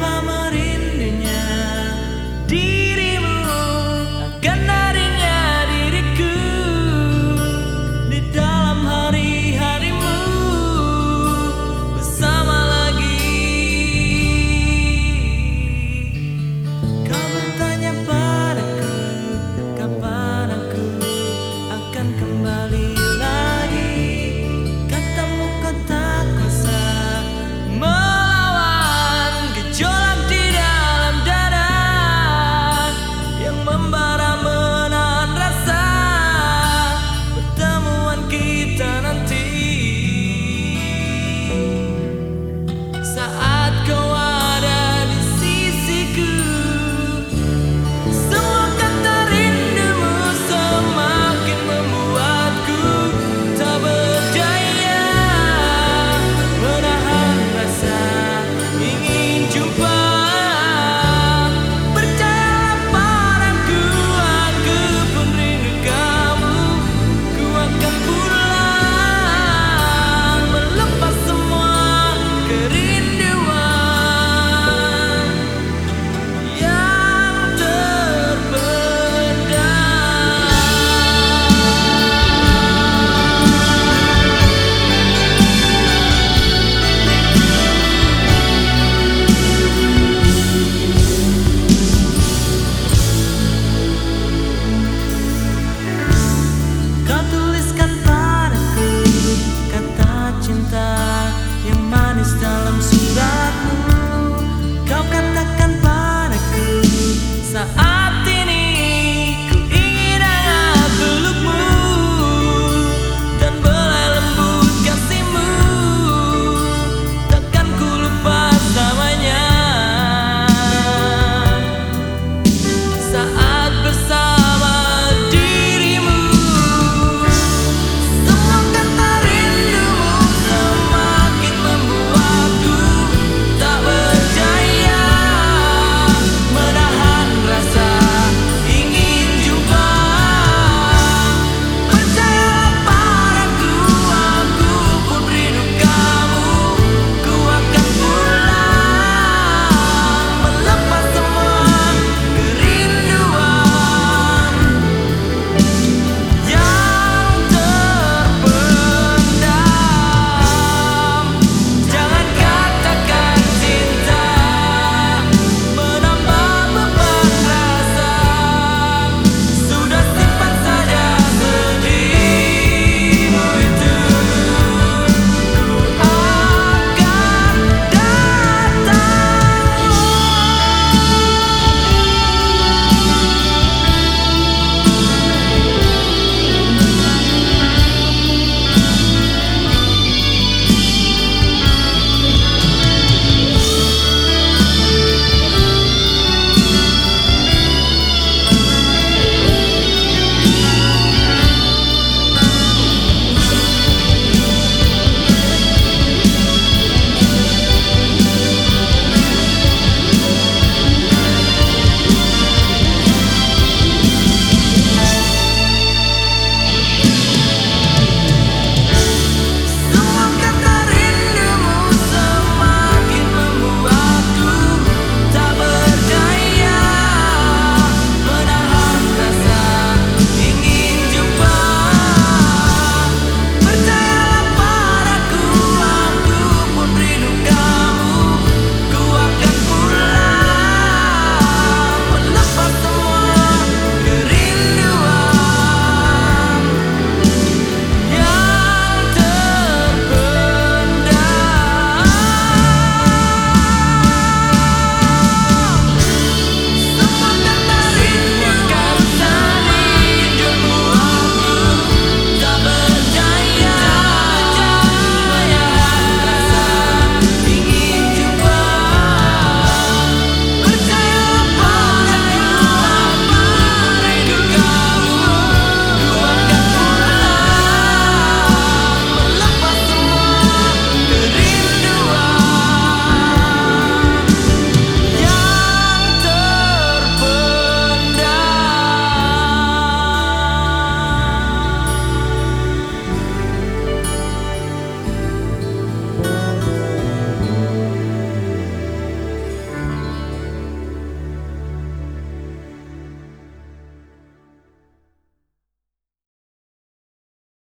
mama.